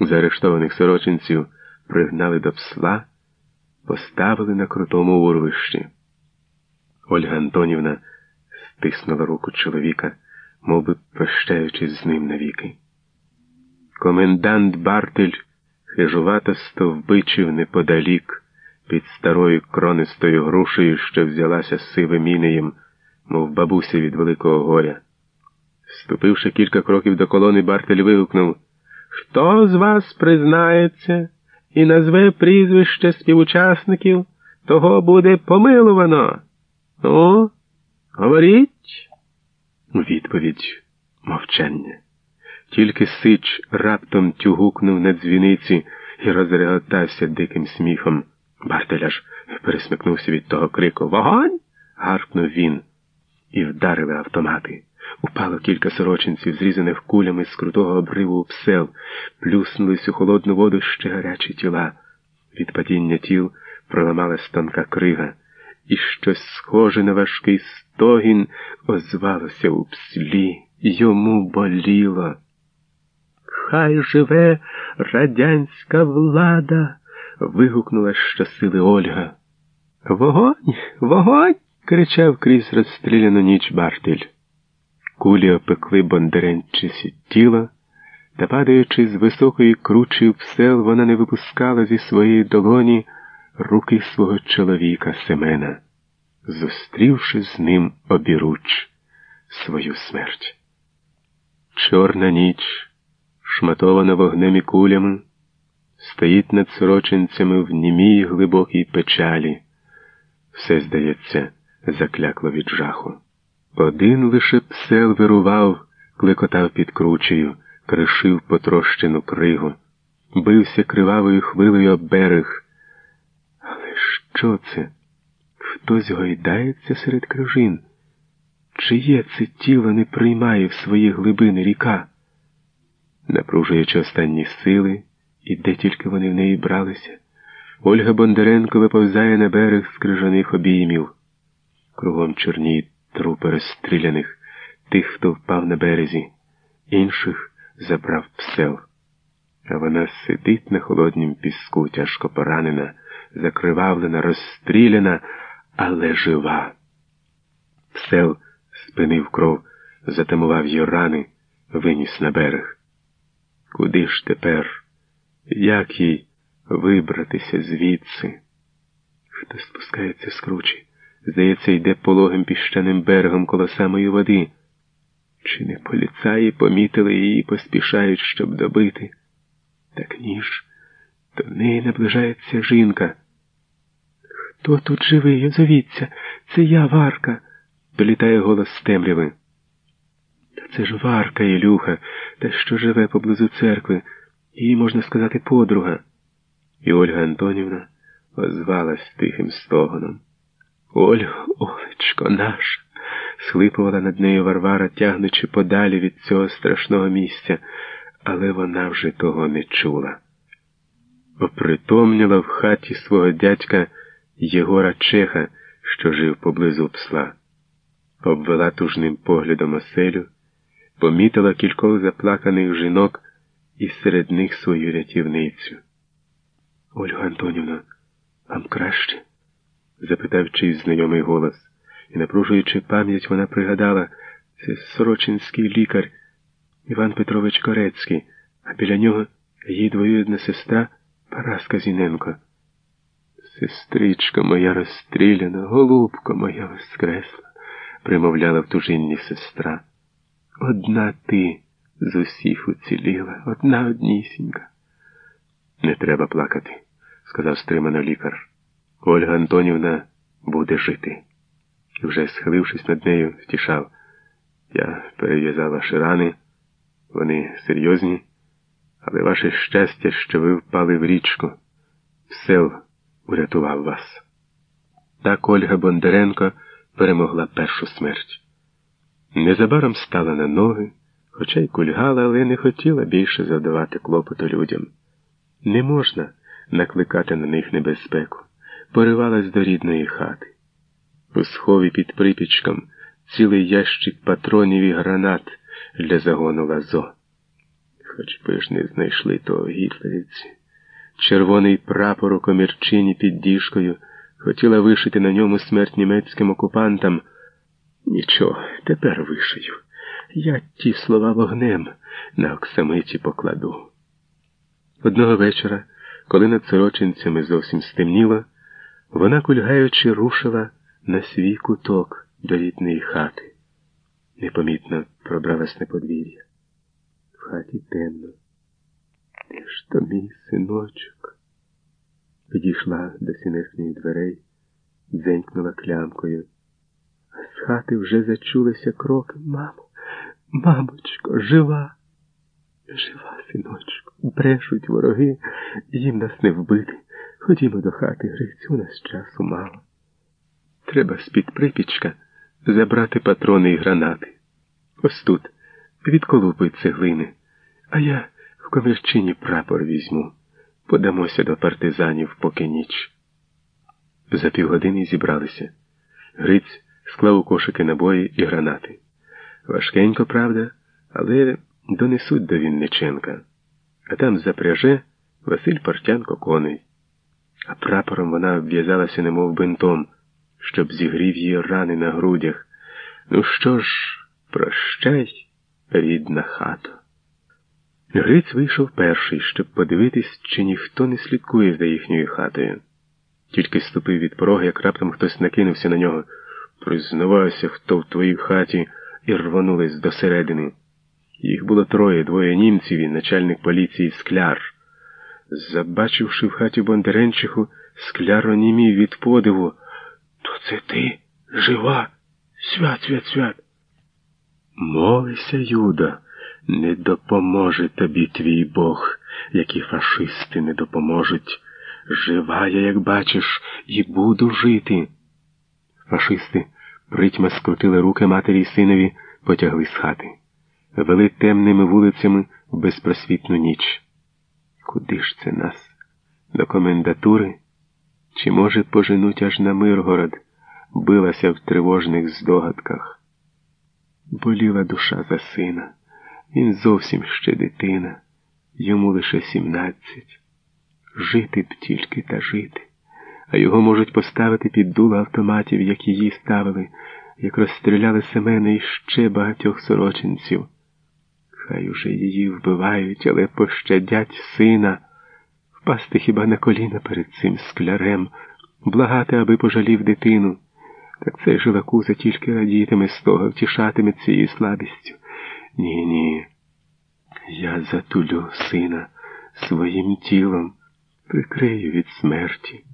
Заарештованих сорочинців пригнали до псла, поставили на крутому урвищі. Ольга Антонівна стиснула руку чоловіка, мов би прощаючись з ним навіки. Комендант Бартель хижувато стовбичив неподалік під старою кронистою грушею, що взялася сивим інеєм, мов бабуся від великого горя. Ступивши кілька кроків до колони, Бартель вигукнув Хто з вас признається і назве прізвище співучасників, того буде помилувано. Ну, говоріть? Відповідь мовчання. Тільки Сич раптом тюгукнув на дзвіниці і розреготався диким сміхом. Бартель аж пересмикнувся від того крику Вогонь. гаркнув він, і вдарили автомати. Упало кілька сорочинців, зрізаних кулями з крутого обриву псел, плюснулись у холодну воду ще гарячі тіла. Від падіння тіл проламалась тонка крига, і щось схоже на важкий стогін озвалося у пслі. Йому боліло. Хай живе радянська влада. вигукнула щосили Ольга. Вогонь, вогонь. кричав крізь розстріляну ніч Бартель. Кулі опекли бондаренчисі тіло, та, падаючи з високої кручі в сел, вона не випускала зі своєї долоні руки свого чоловіка Семена, зустрівши з ним обіруч свою смерть. Чорна ніч, шматована вогнем і кулями, стоїть над сорочинцями в німій глибокій печалі. Все, здається, заклякло від жаху. Один лише псел вирував, клекотав під кручею, кришив потрощену кригу, бився кривавою хвилею об берег. Але що це? Хтось гойдається серед крижин? Чиє це тіло не приймає в свої глибини ріка? Напружуючи останні сили, і де тільки вони в неї бралися, Ольга Бондаренко виповзає на берег з крижаних обіймів. Кругом чорніють трупи розстріляних, тих, хто впав на березі, інших забрав псел. А вона сидить на холоднім піску, тяжко поранена, закривавлена, розстріляна, але жива. Псел спинив кров, затамував її рани, виніс на берег. Куди ж тепер? Як їй вибратися звідси? Хто спускається з кручі? Здається, йде пологим піщаним берегом коло самої води. Чи не поліцаї помітили її поспішають, щоб добити? Так ніж, до неї наближається жінка. Хто тут живий? Озовіться, це я, Варка, долітає голос з темряви. Та це ж Варка, Ілюха, та що живе поблизу церкви, її, можна сказати, подруга. І Ольга Антонівна озвалась тихим стогоном. Ольга, Олечко наша, схлипувала над нею Варвара, тягнучи подалі від цього страшного місця, але вона вже того не чула. Опритомніла в хаті свого дядька Єгора Чеха, що жив поблизу псла, обвела тужним поглядом оселю, помітила кількох заплаканих жінок і серед них свою рятівницю. Ольга Антонівна, вам краще? Запитав чийсь знайомий голос, і, напружуючи пам'ять, вона пригадала це сорочинський лікар Іван Петрович Корецький, а біля нього її двоюрідна сестра Параска Зіненко. Сестричка моя розстріляна, голубка моя воскресла, примовляла в тужинні сестра. Одна ти з усіх уціліла, одна однісінька. Не треба плакати, сказав стримано лікар. Ольга Антонівна буде жити. І вже схилившись над нею, втішав. Я перев'язав ваші рани, вони серйозні, але ваше щастя, що ви впали в річку. Сел урятував вас. Так Ольга Бондаренко перемогла першу смерть. Незабаром стала на ноги, хоча й кульгала, але не хотіла більше завдавати клопоту людям. Не можна накликати на них небезпеку поривалась до рідної хати. У схові під припічком цілий ящик патронів і гранат для загону лазо. Хоч би ж не знайшли того гітлерівці. Червоний прапор у комірчині під діжкою хотіла вишити на ньому смерть німецьким окупантам. Нічого, тепер вишию. Я ті слова вогнем на оксамиті покладу. Одного вечора, коли над сорочинцями зовсім стемніло, вона, кульгаючи, рушила на свій куток до рідної хати. Непомітно пробралась на подвір'я. В хаті темно. Де ж то мій синочок? Підійшла до сінешніх дверей, дзенькнула клямкою. З хати вже зачулися кроки. Мамо, мамочко, жива, жива, синочку, брешуть вороги, їм нас не вбити. Ходімо до хати, Грицю, нас часу мало. Треба з-під припічка забрати патрони і гранати. Ось тут, відколупуй цеглини, а я в комірчині прапор візьму. Подамося до партизанів, поки ніч. За півгодини зібралися. Гриць склав у кошики набої і гранати. Важкенько, правда, але донесуть до Вінниченка. А там запряже Василь Портянко коней. А прапором вона обв'язалася, немов бинтом, щоб зігрів її рани на грудях. Ну що ж, прощай, рідна хата. Гриць вийшов перший, щоб подивитись, чи ніхто не слідкує за їхньою хатою. Тільки ступив від порога, як раптом хтось накинувся на нього. Признавайся, хто в твоїй хаті, і рвонулись досередини. Їх було троє, двоє німців і начальник поліції скляр. Забачивши в хаті Бондаренчиху, скляр онімів від подиву. То це ти жива? Свят, свят, свят. Молися, Юда, не допоможе тобі твій Бог, які фашисти не допоможуть. Жива я, як бачиш, і буду жити. Фашисти притьма скрутили руки матері й синові, потягли з хати, вели темними вулицями в безпросвітну ніч. Куди ж це нас? До комендатури? Чи, може, поженуть аж на Миргород, билася в тривожних здогадках. Боліла душа за сина. Він зовсім ще дитина, йому лише сімнадцять. Жити б тільки та жити, а його можуть поставити під дуло автоматів, як її ставили, як розстріляли Семена і ще багатьох сорочинців. Хай уже її вбивають, але пощадять сина, впасти хіба на коліна перед цим склярем, благати, аби пожалів дитину. Так цей жилакуза тільки радітиме з того, втішатиме цією слабістю. Ні, ні. Я затулю сина своїм тілом, прикрию від смерті.